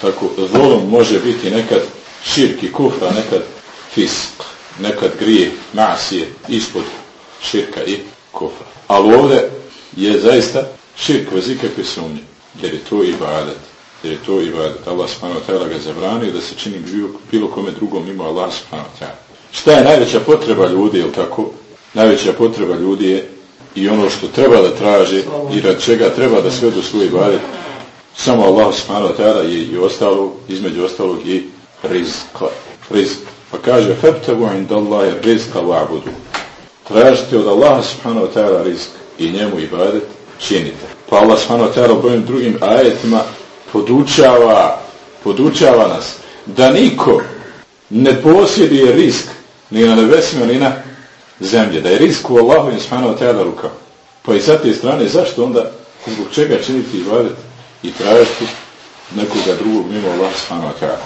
tako, zvolom može biti nekad širk i kufra, nekad fisk, nekad grije, masije, ispod širka i kufra. Ali ovdje je zaista širk bez ikakve sumnje. Jer je to ibadet jer je to ibadet. Allah subhanahu ta'ala ga zabranio da se čini bilo kome drugom mimo Allah subhanahu ta'ala. Šta je najveća potreba ljudi, jel tako? Najveća potreba ljudi je i ono što treba da traže i rad čega treba da svedu svoj ibadet. Samo Allah subhanahu ta'ala je i ostalo, između ostalog i rizka. Rizk. Pa kaže, febtagu inda Allahe rizka wa'budu. Tražite od Allaha subhanahu ta'ala rizk i njemu ibadet činite. Pa Allah subhanahu ta'ala u drugim ajetima podučava, podučava nas da niko ne posjeduje risk ni na nebesima ni na zemlje. Da je risk u Allahu i subhanahu wa ta'ala ruka. Pa i sa te strane zašto onda zbog čega činiti ibadet i tražiti nekoga drugog mimo Allah subhanahu wa ta'ala.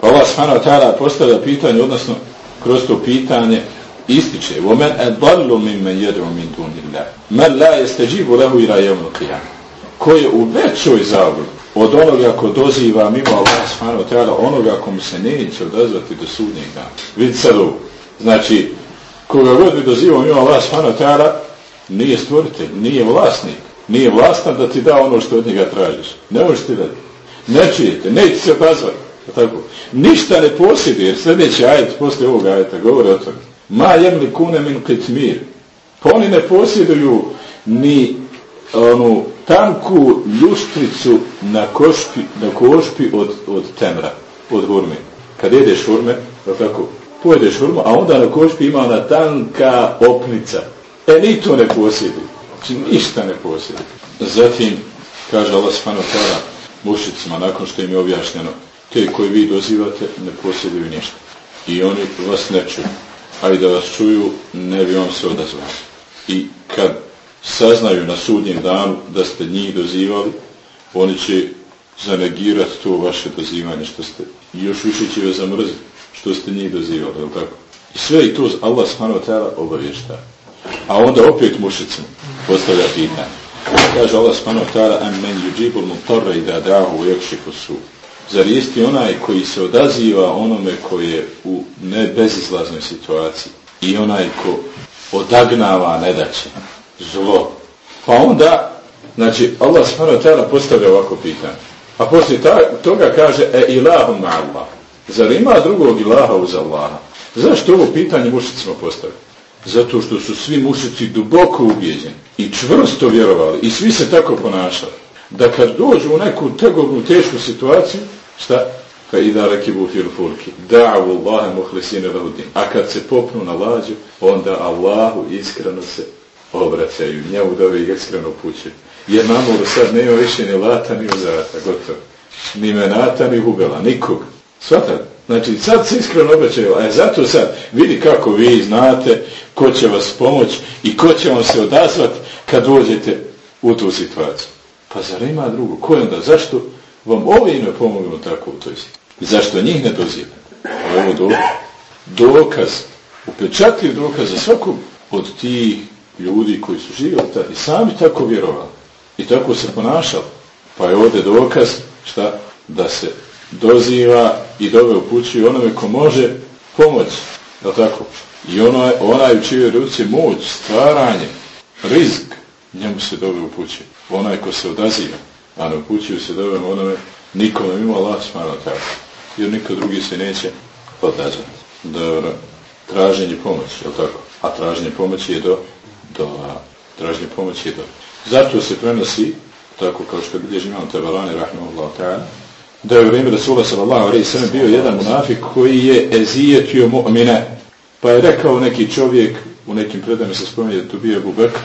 Pa Allah subhanahu wa ta'ala postavlja pitanje, odnosno kroz to pitanje ističe وَمَنْ أَدَلُّ مِمَّنْ يَدْعُ مِنْ دُونِ اللَّهِ مَنْ لَا يَسْتَجِيبُ لَهُ إِلَا يَوْمُ الْقِيَامِ ko je u većoj zavrdu od onoga ko doziva mimo Allah subhanahu ta'ala onoga komu se neće odazvati do sudnjeg dana. Vidite sad ovo. Znači, koga god bi dozivao mimo Allah subhanahu ta'ala nije stvoritelj, nije vlasnik, nije vlastan da ti da ono što od njega tražiš. Ne možeš ti dati. Ne čujete, neće se odazvati. Tako. Ništa ne posjeduje, jer sljedeći ajet poslije ovog ajeta govore o tome. Ma jemli kune min kitmir. Pa oni ne posjeduju ni onu tanku ljustricu na košpi, na košpi od, od temra, od hurme. Kad jedeš hurme, tako, pojedeš hurmu, a onda na košpi ima ona tanka opnica. E, ni to ne posjedi. Znači, ništa ne posjedi. Zatim, kaže Allah spano tada mušicima, nakon što im je objašnjeno, te koji vi dozivate, ne posjeduju ništa. I oni vas ne čuju. A i da vas čuju, ne bi vam se odazvali. I kad saznaju na sudnjem danu da ste njih dozivali, oni će zanegirati to vaše dozivanje što ste, i još više će vas zamrziti što ste njih dozivali, tako? I sve i to Allah ta'ala obavješta. A onda opet mušicom postavlja pitanje. Kaže Allah ta'ala am men yujibul mutarra idha da'ahu yakshifu su. Zar jesti onaj koji se odaziva onome koji je u nebezizlaznoj situaciji i onaj ko odagnava nedaće zlo. Pa onda, znači, Allah s.w.t. postavlja ovako pitanje. A poslije toga kaže, e ilahum Allah. Zar ima drugog ilaha uz Allaha? Zašto ovo pitanje mušicima postavlja? Zato što su svi mušici duboko ubijeđeni i čvrsto vjerovali i svi se tako ponašali. Da kad dođu u neku tegovnu tešku situaciju, šta? Fa ida rakibu fil fulki. Da'u Allahe muhlisine lahudin. A kad se popnu na lađu, onda Allahu iskreno se obraćaju, njemu dobi ih iskreno puće. Jer na moru sad nema više ni lata ni uzata, gotovo. Ni menata ni hubela, nikog. Svatate? Znači sad se iskreno obraćaju, a zato sad vidi kako vi znate ko će vas pomoći i ko će vam se odazvati kad dođete u tu situaciju. Pa zar ima drugo? Ko je onda? Zašto vam ovi ne pomognu tako u toj Zašto njih ne dozivate? Ovo do, dokaz, upečatljiv dokaz za svakog od tih ljudi koji su živjeli i sami tako vjerovali i tako se ponašali. Pa je ovdje dokaz šta da se doziva i dove upućuju onome ko može pomoći. Je tako? I je, onaj u čijoj ruci moć, stvaranje, rizik, njemu se dove upućuje. Onaj ko se odaziva, a ne upućuju se dove onome nikome ima Allah smara tako. Jer niko drugi se neće odazvati. Dobro. Traženje pomoći, je tako? A traženje pomoći je do do tražnje pomoći do. Zato se prenosi, tako kao što bilježi imam Tebarani, rahimahullah ta'ala, da je u vrijeme Rasula sallallahu alaihi sallam bio jedan munafik koji je ezijetio mu'mine. Pa je rekao neki čovjek, u nekim predama se spominje da to bio Abu Bakr,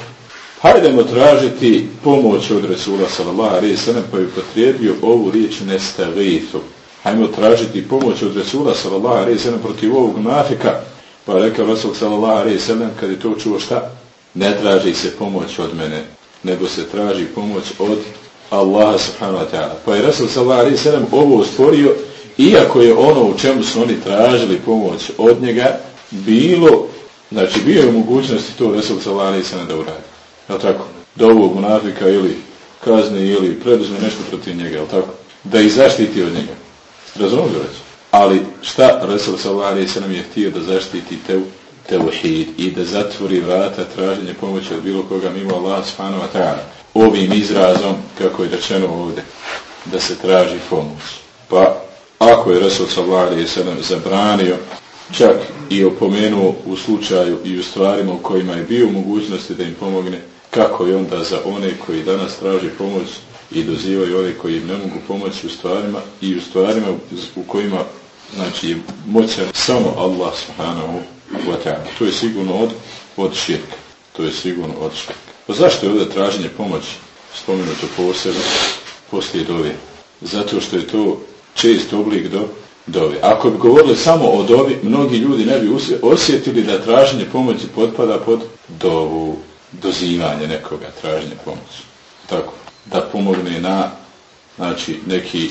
hajdemo tražiti pomoć od Rasula sallallahu alaihi sallam, pa je potrijebio ovu riječ nestavitu. Hajmo tražiti pomoć od Rasula sallallahu alaihi sallam protiv ovog munafika. Pa je rekao Rasul sallallahu alaihi sallam, kad je to čuo šta? Ne traži se pomoć od mene, nego se traži pomoć od Allaha subhanahu wa ta'ala. Pa je Rasul sallallahu alaihi sallam ovo stvorio iako je ono u čemu su oni tražili pomoć od njega, bilo, znači bio je u mogućnosti to Resul Salani se ne da uradi. Jel tako? Da ovog munafika ili kazni ili preduzme nešto protiv njega, jel tako? Da ih zaštiti od njega. Razumio već? Ali šta Resul Salani se nam je htio da zaštiti te teuhid i da zatvori vrata traženje pomoći od bilo koga mimo Allah subhanahu wa. Ovim izrazom, kako je rečeno ovdje, da se traži pomoć. Pa, ako je Resul sallallahu je sallam zabranio, čak i opomenuo u slučaju i u stvarima u kojima je bio mogućnosti da im pomogne, kako je onda za one koji danas traži pomoć i dozivaju one koji im ne mogu pomoći u stvarima i u stvarima u kojima znači moćan samo Allah subhanahu. To je sigurno od, od širka. To je sigurno od širka. Pa zašto je ovdje traženje pomoći spomenuto posebno poslije dove? Zato što je to čest oblik do dove. Ako bi govorili samo o dovi, mnogi ljudi ne bi osjetili da traženje pomoći potpada pod dovu, dozivanje nekoga, traženje pomoći. Tako, da pomogne na znači, neki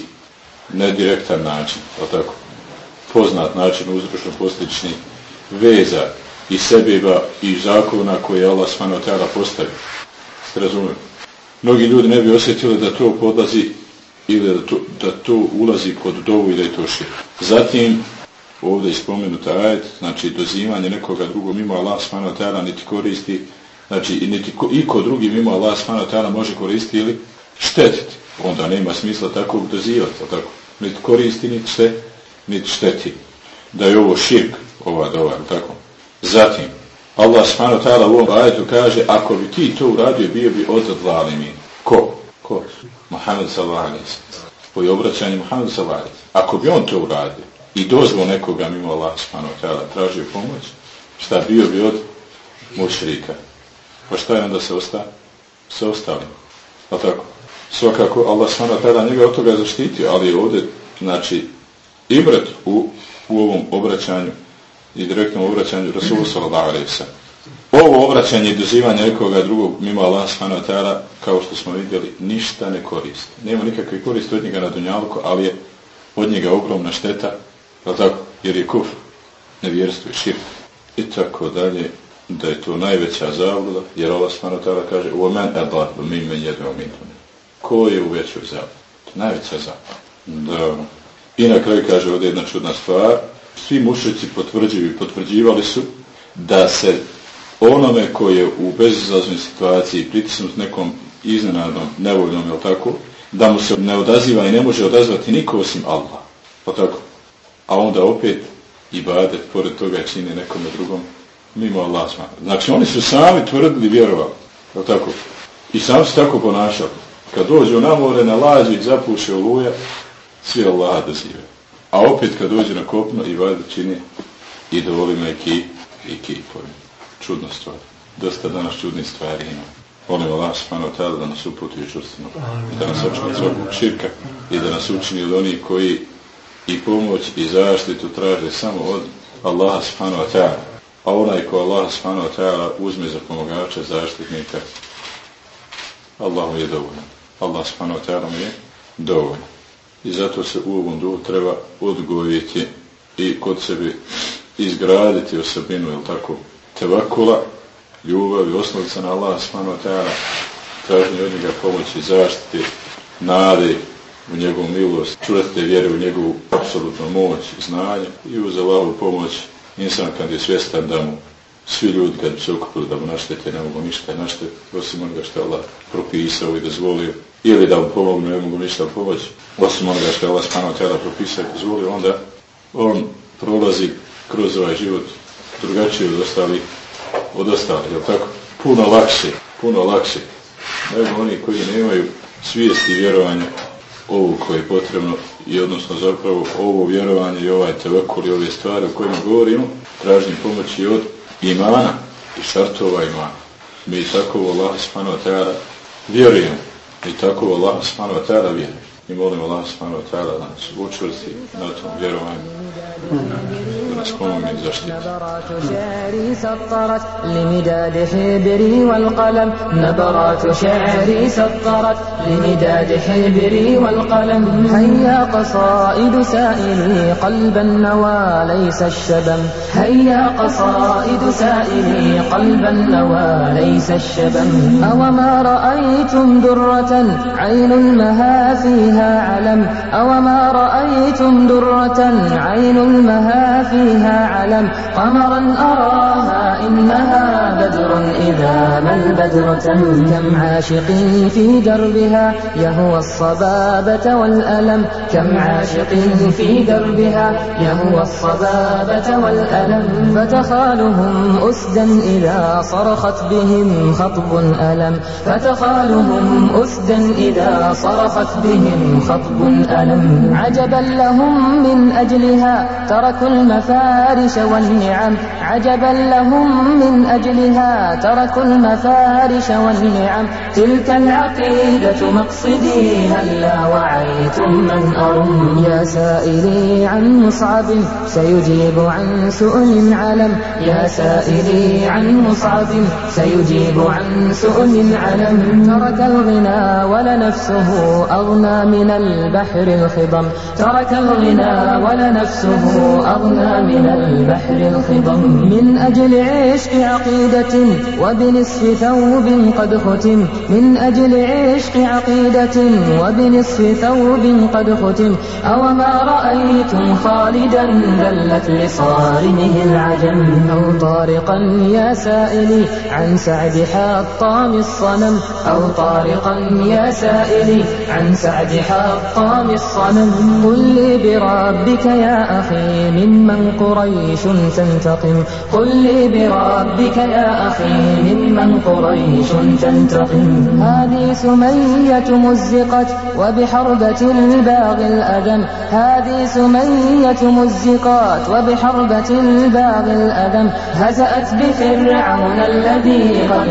nedirektan način, tako, poznat način uzročno posljedični veza i sebeba i zakona koje je Allah s.w.t. postavio. Razumeli? Mnogi ljudi ne bi osjetili da to podlazi ili da to, da to ulazi pod dovu i da je to šir. Zatim, ovdje je spomenuta ajet, znači dozivanje nekoga drugog mimo Allah s.w.t. niti koristi, znači niti ko, iko drugi mimo Allah s.w.t. može koristiti ili štetiti. Onda nema smisla takvog dozivati, tako? Niti koristi, niti, šte, niti šteti. Da je ovo širk, ova dova, tako? Zatim, Allah subhanahu ta'ala u ovom ajetu kaže, ako bi ti to uradio, bio bi od zalimin. Ko? Ko? Muhammed sallallahu alaihi Po obraćanju Muhammed sallallahu Ako bi on to uradio i dozvo nekoga mimo Allah subhanahu ta'ala tražio pomoć, šta bio bi od mušrika? Pa šta je onda se osta? Se ostali. Pa tako? Svakako Allah subhanahu ta'ala njega od toga zaštitio, ali je ovdje, znači, ibrat u, u ovom obraćanju i direktnom obraćanju Rasulu sallallahu alaihi Ovo obraćanje i dozivanje nekoga drugog mimo Allah subhanahu wa kao što smo vidjeli, ništa ne koristi. Nema nikakve koristi od njega na dunjalku, ali je od njega ogromna šteta, tako? jer je kuf, nevjerstvo i širk. I tako dalje, da je to najveća zabluda, jer Allah subhanahu wa kaže وَمَنْ أَضَرْبُ مِنْ مَنْ يَدْرُ مِنْ Ko je u većoj zabludi? Najveća zabluda. Da. I na kraju kaže ovdje jedna čudna stvar, svi mušici potvrđuju i potvrđivali su da se onome koji je u bezizlaznoj situaciji pritisnut nekom iznenadnom, nevoljnom, jel tako, da mu se ne odaziva i ne može odazvati niko osim Allah. Pa tako. A onda opet i bade, pored toga čini nekome drugom, mimo Allah Znači oni su sami tvrdili vjerovali. Jel tako? I sami se tako ponašali. Kad dođu na more, na lađi, zapuše oluja, svi Allah dozive. A opet kad dođe na kopno i vada čini i, ki, i kipovi. Čudna stvar. Dosta danas čudnih stvari ima. Molim Allah subhanahu wa da nas uputi u čustinu. I da nas učini svakog širka i da nas učini od onih koji i pomoć i zaštitu traže samo od Allaha subhanahu wa ta'ala. A onaj ko Allah subhanahu wa ta'ala uzme za pomogača zaštitnika, Allah mu je dovoljan. Allah subhanahu wa ta'ala mu je dovoljan i zato se u ovom duhu treba odgojiti i kod sebe izgraditi osobinu, jel tako, tevakula, ljubav i osnovica na Allah subhanahu wa traženje od njega pomoći, zaštiti, nade u njegovu milost, čvrste vjere u njegovu apsolutnu moć, znanje i uz Allahovu pomoć insan kad je svjestan da mu svi ljudi kad bi se okupili da mu naštete ne mogu ništa naštete osim onoga što je Allah propisao i dozvolio ili da mu pomognu ne mogu ništa pomoći osim onoga što je Allah spano tijela propisao i onda on prolazi kroz ovaj život drugačije od ostalih od ostalih, jel tako? Puno lakše, puno lakše nego oni koji nemaju svijesti i vjerovanja ovo koje je potrebno i odnosno zapravo ovo vjerovanje i ovaj tevekul i ove stvari o kojima govorimo tražim pomoći od imana i šartova imana. Mi tako u Allah subhanahu vjerujemo. Mi tako Allah subhanahu wa ta'ala vjerujemo. i molim Allah subhanahu wa ta'ala da nas učvrsti na tom vjerovanju نبرات شعري سطرت لمداد حبري والقلم نبرات شعري سطرت لمداد حبري والقلم هيا قصائد سائلي قلب النوى ليس الشبم هيا قصائد سائلي قلب النوى ليس الشبم أوما رأيتم درة عين المها فيها علم أوما رأيتم درة عين المها فيها علم. قمرا أراها إنها بدر. إذا ما البدر كم عاشق في دربها يهوى الصبابة والألم. كم عاشق في دربها يهوى الصبابة والألم. فتخالهم أسدا إذا صرخت بهم خطب ألم. فتخالهم أسدا إذا صرخت بهم خطب ألم. عجبا لهم من أجلها تركوا المفارش والنعم عجبا لهم من أجلها. تركوا المفارش والنعم تلك العقيدة مقصدي. هلا وعيتم من أرم يا سائلي عن مصعب؟ سيجيب عن سؤل علم يا سائلي عن مصعب. سيجيب عن سؤل علم ترك الغنى ولنفسه أغنى من البحر الخضم. ترك الغنى ولنفسه أغنى من البحر الخضم. من أجل عشق عقيدة وبنصف ثوب قد ختم. من أجل عشق عقيدة وبنصف ثوب قد ختم. أو ما رأيتم خالدا ذلت لصارمه العجم. أو طارقا يا سائلي عن سعد حطام الصنم. أو طارقا يا سائلي عن سعد حطام الصنم. قل لي بربك يا أخي ممن قريش تنتقم قل لي بربك يا أخي ممن قريش تنتقم هذه سمية مزقت وبحربة الباغي الأدم هذه سمية مزقات وبحربة الباغي الأدم هزأت بفرعون الذي قد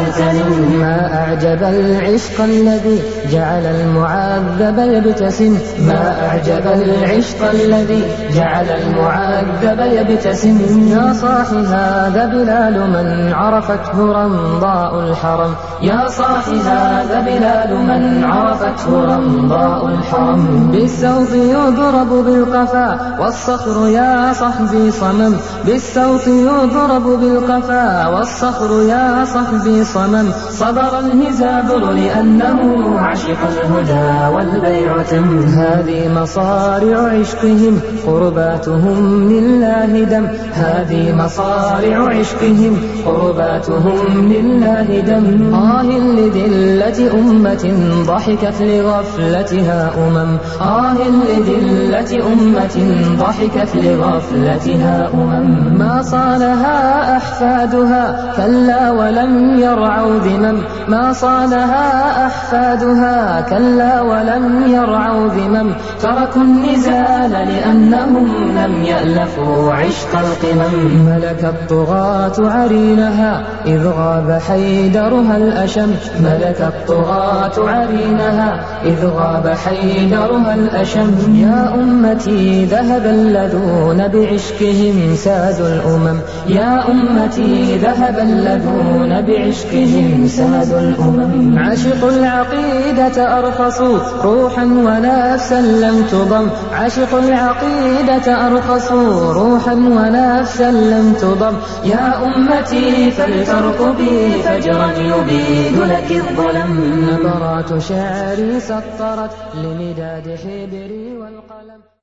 الكريم ما أعجب العشق الذي جعل المعذب يبتسم ما أعجب العشق الذي جعل المعذب يبتسم يا صاح هذا بلال من عرفته رمضاء الحرم. يا صاح هذا بلال من عرفته رمضاء الحرم. بالسوط يضرب بالقفا والصخر يا صحبي صمم. بالسوط يضرب بالقفا والصخر يا صحبي صمم. صبر الهزابر لأنه عشق الهدى والبيع تم. هذه مصارع عشقهم قرباتهم لله دم. هذه مصارع عشقهم قرباتهم لله دم. آه لذلة أمة ضحكت لغفلتها أمم. آه لذلة أمة ضحكت لغفلتها أمم. ما صانها أحفادها كلا ولم يرعوا ذمم ما صانها أحفادها كلا ولم يرعوا ذمم تركوا النزال لأنهم لم يألفوا عشق القمم. ملك الطغاة عرينها إذ غاب حيدرها الأشم. ملك الطغاة عرينها إذ غاب حيدرها الأشم. يا أمتي ذهب اللذون بعشقهم سادوا الأمم. يا أمتي ذهب اللذون بعشقهم سادوا الأمم. عشقوا العقيدة أرخصوا روحا ونفسا لم تضم. عشقوا العقيدة أرخصوا روحا ونفسا لم تضم يا أمتي فلترقبي فجرا يبيد لك الظلم. نبرات شعري سطرت لمداد حبري والقلم.